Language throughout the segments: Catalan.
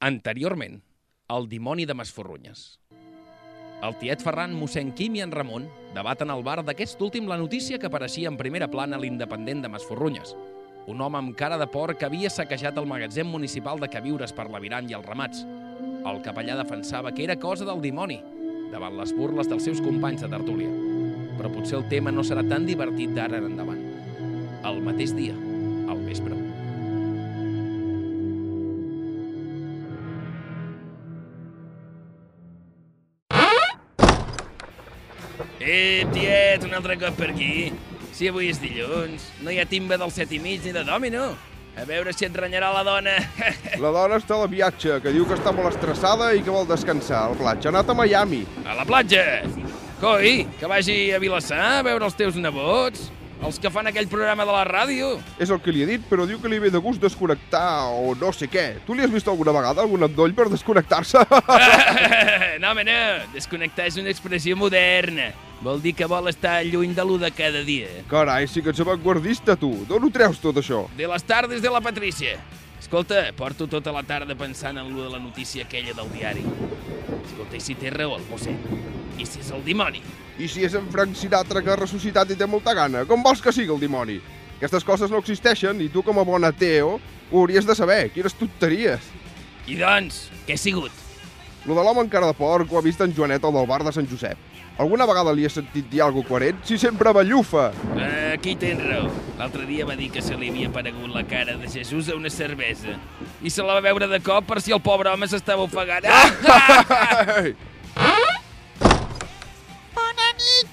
Anteriorment, el dimoni de Masforrunyes. El tiet Ferran, mossèn Quim i en Ramon debaten al bar d'aquest últim la notícia que apareixia en primera plana a l'independent de Masforrunyes. Un home amb cara de porc que havia saquejat el magatzem municipal de queviures per l'aviram i els ramats. El capellà defensava que era cosa del dimoni, davant les burles dels seus companys de tertúlia. Però potser el tema no serà tan divertit d'ara en endavant. El mateix dia, al vespre. Eh, tiet, un altre cop per aquí. Si avui és dilluns, no hi ha timba del set i mig ni de dòmino. A veure si et renyarà la dona. La dona està a la viatge, que diu que està molt estressada i que vol descansar. Al platja ha anat a Miami. A la platja. Coi, que vagi a Vilassar a veure els teus nebots. Els que fan aquell programa de la ràdio. És el que li he dit, però diu que li ve de gust desconnectar o no sé què. Tu li has vist alguna vegada algun endoll per desconnectar-se? no, home, no. Desconnectar és una expressió moderna. Vol dir que vol estar lluny de lo de cada dia. Carai, sí que ets avantguardista, tu. D'on ho treus, tot això? De les tardes de la Patrícia. Escolta, porto tota la tarda pensant en lo de la notícia aquella del diari. Escolta, i si té raó el mossèn? I si és el dimoni? I si és en Frank Sinatra que ha ressuscitat i té molta gana? Com vols que sigui el dimoni? Aquestes coses no existeixen i tu, com a bon ateo, ho hauries de saber. Quines tonteries. I doncs, què ha sigut? Lo de l'home amb cara de porc ho ha vist en Joanet al del bar de Sant Josep. Alguna vegada li he sentit dir alguna coherent? Si sempre ballufa! Eh, aquí tens raó. L'altre dia va dir que se li havia aparegut la cara de Jesús a una cervesa. I se la va veure de cop per si el pobre home s'estava ofegant. Bona nit!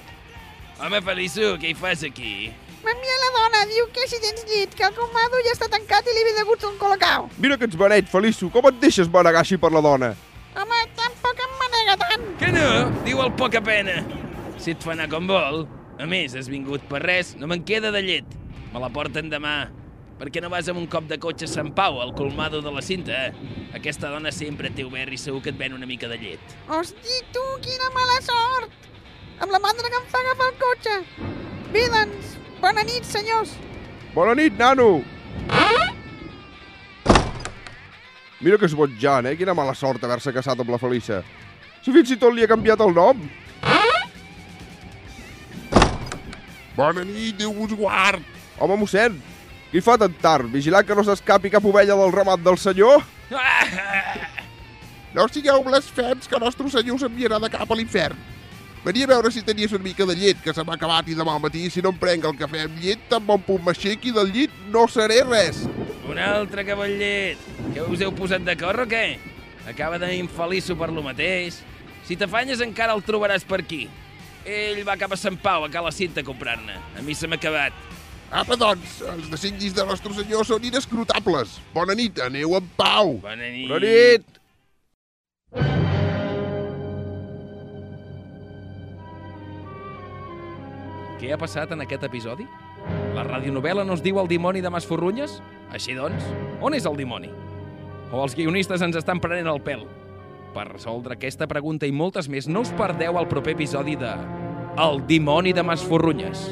home, Feliço, què hi fas aquí? M'envia la dona, diu que si tens llit, que el comado ja està tancat i li ve de gust un colacau. Mira que ets benet, Feliço. Com et deixes manegar així per la dona? Que no? Diu el poca pena. Si et fa anar com vol. A més, has vingut per res, no me'n queda de llet. Me la porten demà. Per què no vas amb un cop de cotxe a Sant Pau, al colmado de la cinta? eh? Aquesta dona sempre té obert i segur que et ven una mica de llet. Hosti, tu, quina mala sort! Amb la mandra que em fa agafar el cotxe. Bé, doncs, bona nit, senyors. Bona nit, nano! Mira que és botjant, eh? Quina mala sort haver-se casat amb la Felissa. Si fins i tot li ha canviat el nom. Bona nit, Déu vos guard. Home, mossèn, qui fa tan tard? Vigilant que no s'escapi cap ovella del ramat del senyor? No sigueu blasfems que nostre senyor s'enviarà de cap a l'infern. Venia a veure si tenies una mica de llet, que se m'ha acabat i demà al matí, si no em prenc el cafè amb llet, tan bon punt m'aixequi del llit, no seré res. Un altre que vol llet. Que us heu posat d'acord o què? Acaba d'infeliço per lo mateix. Si t'afanyes encara el trobaràs per aquí. Ell va cap a Sant Pau, a Cala Cinta, a comprar-ne. A mi se m'ha acabat. Apa, doncs, els designis de nostre senyor són inescrutables. Bona nit, aneu en pau. Bona nit. Bona nit! Què ha passat en aquest episodi? La radionovel·la no es diu El dimoni de Masforrunyes? Així doncs, on és el dimoni? O els guionistes ens estan prenent el pèl? Per resoldre aquesta pregunta i moltes més, no us perdeu el proper episodi de El dimoni de Masforrunyes.